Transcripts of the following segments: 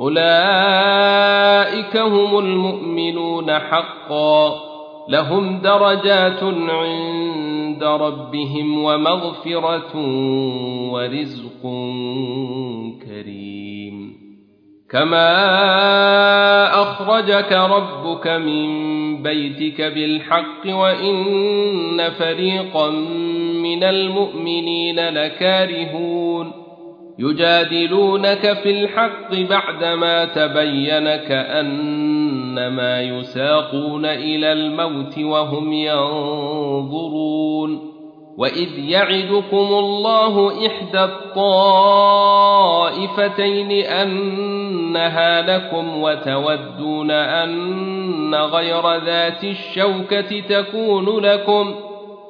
أولئك هم المؤمنون حقا. لهم درجات عند ربهم ومغفرة ورزق كريم. كما أخرجك ربك من بيتك بالحق وإن فريقا من المؤمنين لكارهون. يجادلونك في الحق بعدما تبين كأنما يساقون إلى الموت وهم ينظرون وإذ يعدكم الله إحدى الطائفتين أنها لكم وتودون أن غير ذات الشوكة تكون لكم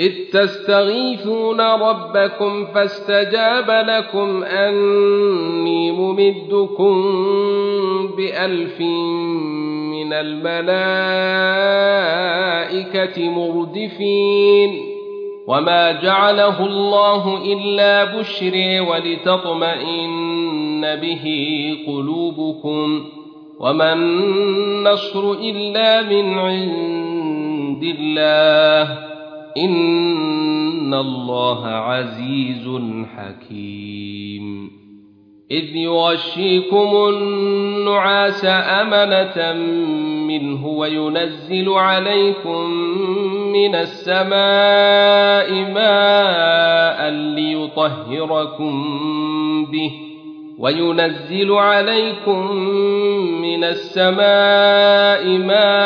إذ تستغيثون ربكم فاستجاب لكم أني ممدكم بألف من الملائكة مردفين وما جعله الله إلا بشر ولتطمئن به قلوبكم وما النصر إلا من عند الله إن الله عزيز حكيم إذ يغشيكم النعاس أمنة منه وينزل عليكم من السماء ماء ليطهركم به وينزل عليكم من السماء ماء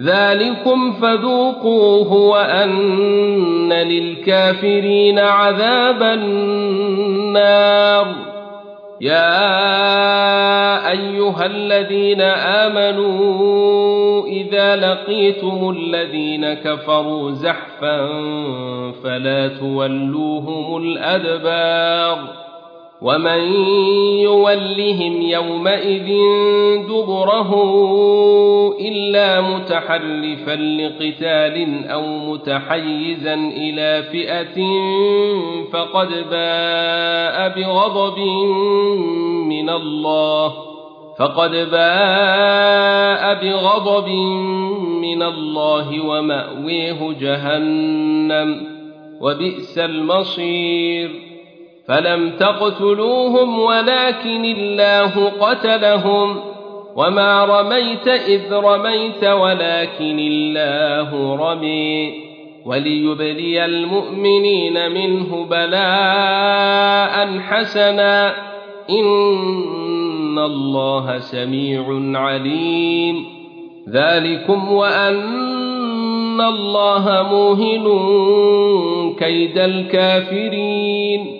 ذلكم فذوقوه وأن للكافرين عذاب النار. يا أيها الذين آمنوا إذا لقيتم الذين كفروا زحفا فلا تولوهم الأدبار. ومن يولهم يومئذ دبره إلا متحرفا لقتال أو متحيزا إلى فئة فقد باء بغضب من الله فقد باء بغضب من الله ومأويه جهنم وبئس المصير فلم تقتلوهم ولكن الله قتلهم وما رميت إذ رميت ولكن الله رمي وليبلي المؤمنين منه بلاء حسنا إن الله سميع عليم ذلكم وأن الله موهن كيد الكافرين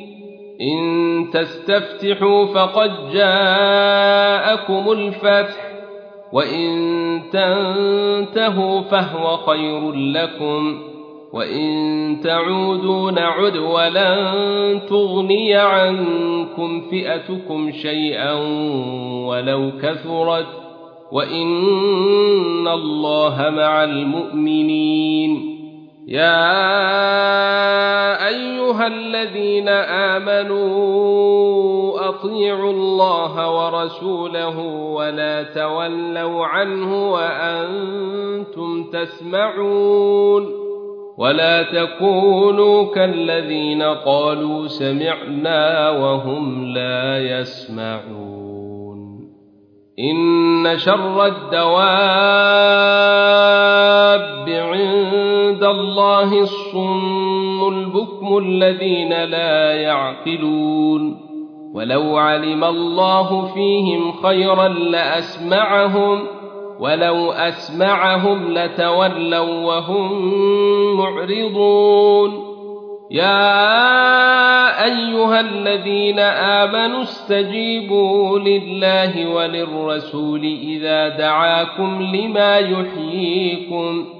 إن تستفتحوا فقد جاءكم الفتح وإن تنتهوا فهو خير لكم وإن تعودوا نعد ولن تغني عنكم فئتكم شيئا ولو كثرت وإن الله مع المؤمنين. يا أيها الذين آمنوا أطيعوا الله ورسوله ولا تولوا عنه وأنتم تسمعون ولا تكونوا كالذين قالوا سمعنا وهم لا يسمعون إن شر الدواب عند الله الصم البكم الذين لا يعقلون. ولو علم الله فيهم خيرا لأسمعهم ولو أسمعهم لتولوا وهم معرضون. يا أيها الذين آمنوا استجيبوا لله وللرسول إذا دعاكم لما يحييكم.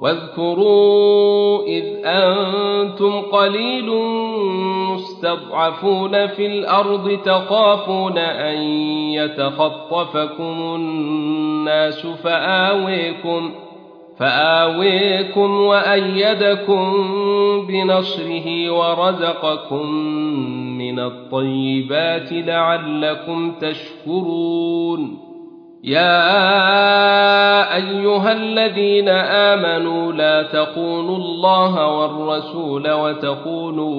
واذكروا إذ أنتم قليل مستضعفون في الأرض تخافون أن يتخطفكم الناس فآويكم فآويكم وأيدكم بنصره ورزقكم من الطيبات لعلكم تشكرون يا أيها الذين آمنوا لا تخونوا الله والرسول وتخونوا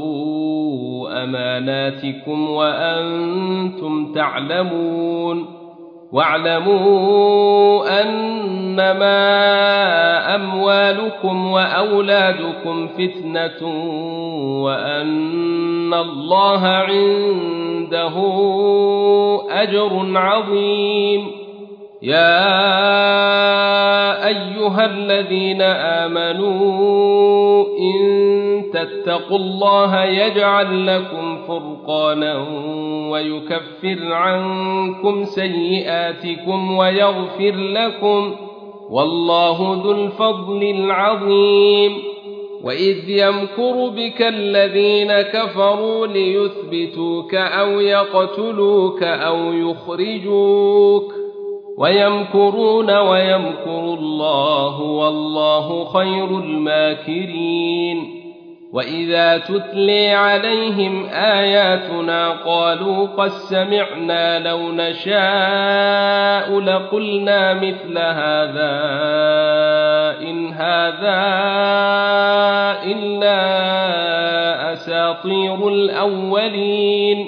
أماناتكم وأنتم تعلمون واعلموا أنما أموالكم وأولادكم فتنة وأن الله عنده أجر عظيم يا أيها الذين آمنوا إن تتقوا الله يجعل لكم فرقانا ويكفر عنكم سيئاتكم ويغفر لكم والله ذو الفضل العظيم وإذ يمكر بك الذين كفروا ليثبتوك أو يقتلوك أو يخرجوك ويمكرون ويمكر الله والله خير الماكرين. وإذا تتلي عليهم آياتنا قالوا قد سمعنا لو نشاء لقلنا مثل هذا إن هذا إلا أساطير الأولين.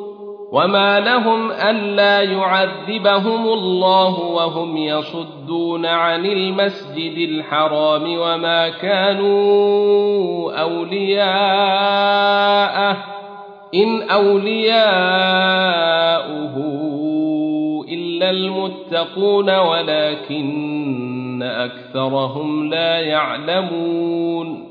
وما لهم الا يعذبهم الله وهم يصدون عن المسجد الحرام وما كانوا اولياءه ان اولياؤه الا المتقون ولكن أكثرهم لا يعلمون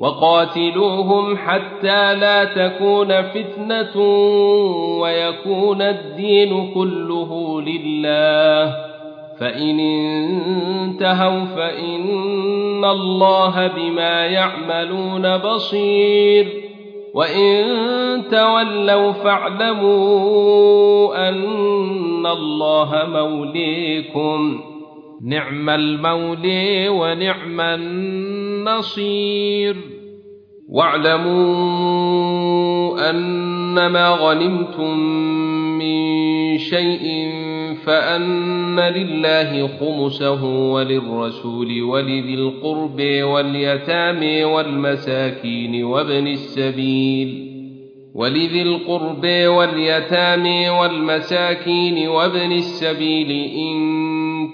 وقاتلوهم حتى لا تكون فتنة ويكون الدين كله لله. فإن انتهوا فإن الله بما يعملون بصير. وإن تولوا فاعلموا أن الله موليكم. نعم المولي ونعم النصير واعلموا أنما غنمتم من شيء فأن لله خمسه وللرسول ولذي القرب واليتامى والمساكين وابن السبيل. ولذي القرب واليتامى والمساكين وابن السبيل إن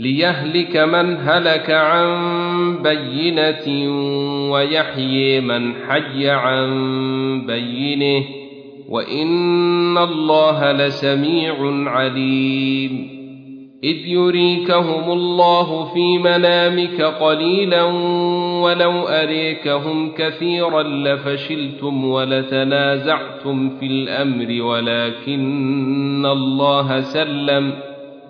ليهلك من هلك عن بينة ويحيي من حي عن بينه وإن الله لسميع عليم إذ يريكهم الله في منامك قليلا ولو أريكهم كثيرا لفشلتم ولتنازعتم في الأمر ولكن الله سلم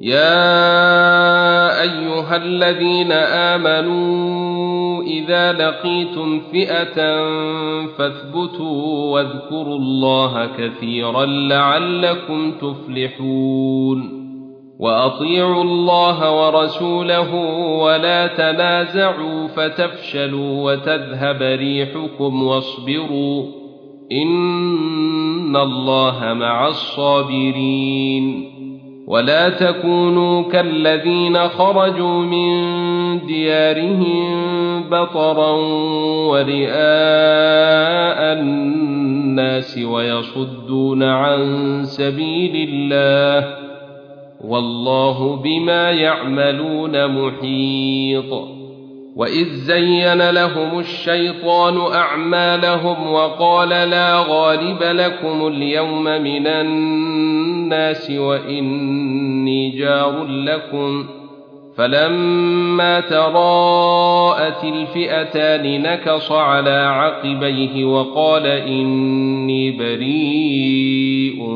يا أيها الذين آمنوا إذا لقيتم فئة فاثبتوا واذكروا الله كثيرا لعلكم تفلحون وأطيعوا الله ورسوله ولا تنازعوا فتفشلوا وتذهب ريحكم واصبروا إن الله مع الصابرين ولا تكونوا كالذين خرجوا من ديارهم بطرا ورئاء الناس ويصدون عن سبيل الله والله بما يعملون محيط وإذ زين لهم الشيطان أعمالهم وقال لا غالب لكم اليوم من الناس وإني جار لكم فلما تراءت الفئتان نكص على عقبيه وقال إني بريء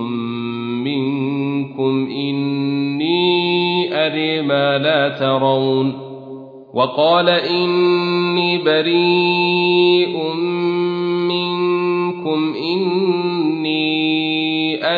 منكم إني أري ما لا ترون وقال إني بريء منكم إني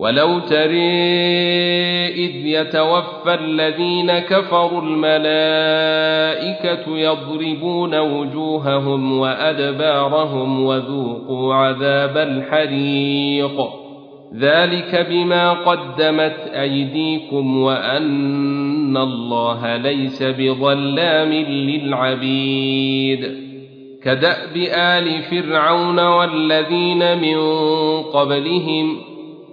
ولو تري إذ يتوفى الذين كفروا الملائكة يضربون وجوههم وأدبارهم وذوقوا عذاب الحريق ذلك بما قدمت أيديكم وأن الله ليس بظلام للعبيد كداب ال فرعون والذين من قبلهم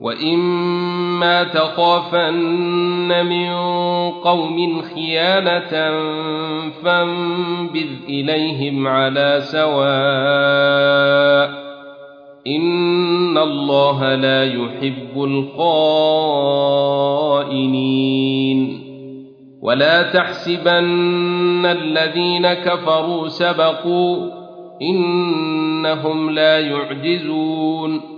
واما تخافن من قوم خيانه فانبذ اليهم على سواء ان الله لا يحب الخائنين ولا تحسبن الذين كفروا سبقوا انهم لا يعجزون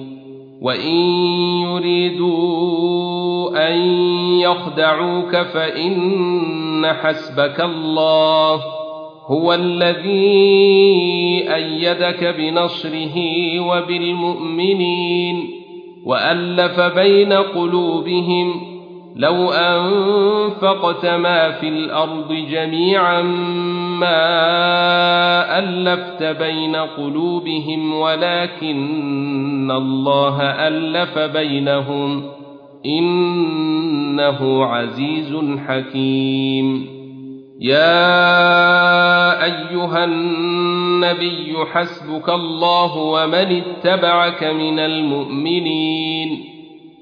وان يريدوا ان يخدعوك فان حسبك الله هو الذي إيدك بنصره وبالمؤمنين والف بين قلوبهم لو أنفقت ما في الأرض جميعا ما ألفت بين قلوبهم ولكن الله ألف بينهم إنه عزيز حكيم. يا أيها النبي حسبك الله ومن اتبعك من المؤمنين.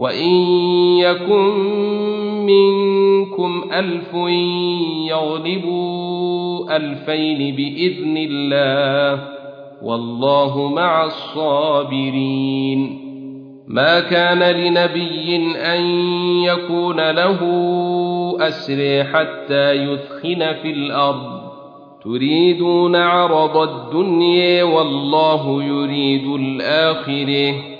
وان يكن منكم الف يغلبوا الفين باذن الله والله مع الصابرين ما كان لنبي ان يكون له اسر حتى يثخن في الأرض تريدون عرض الدنيا والله يريد الاخره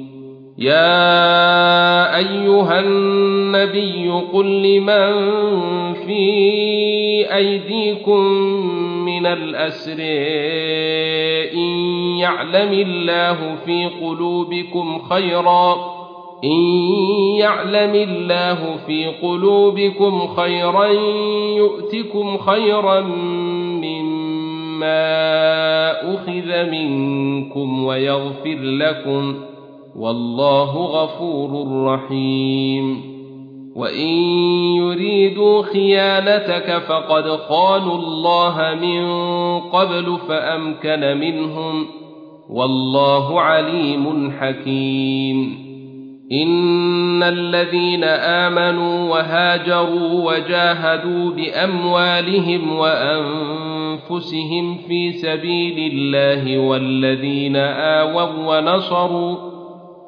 يا أيها النبي قل لمن في أيديكم من الأسر إن يعلم الله في قلوبكم خيرا إن يعلم الله في قلوبكم خيرا يؤتكم خيرا مما أخذ منكم ويغفر لكم. والله غفور رحيم. وإن يريدوا خيانتك فقد خانوا الله من قبل فأمكن منهم. والله عليم حكيم. إن الذين آمنوا وهاجروا وجاهدوا بأموالهم وأنفسهم في سبيل الله والذين آووا ونصروا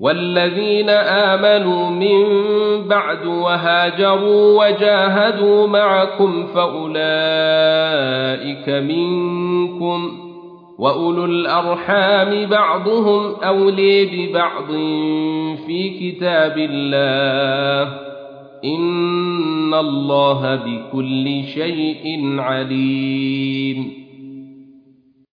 والذين آمنوا من بعد وهاجروا وجاهدوا معكم فأولئك منكم وأولو الأرحام بعضهم أولي ببعض في كتاب الله إن الله بكل شيء عليم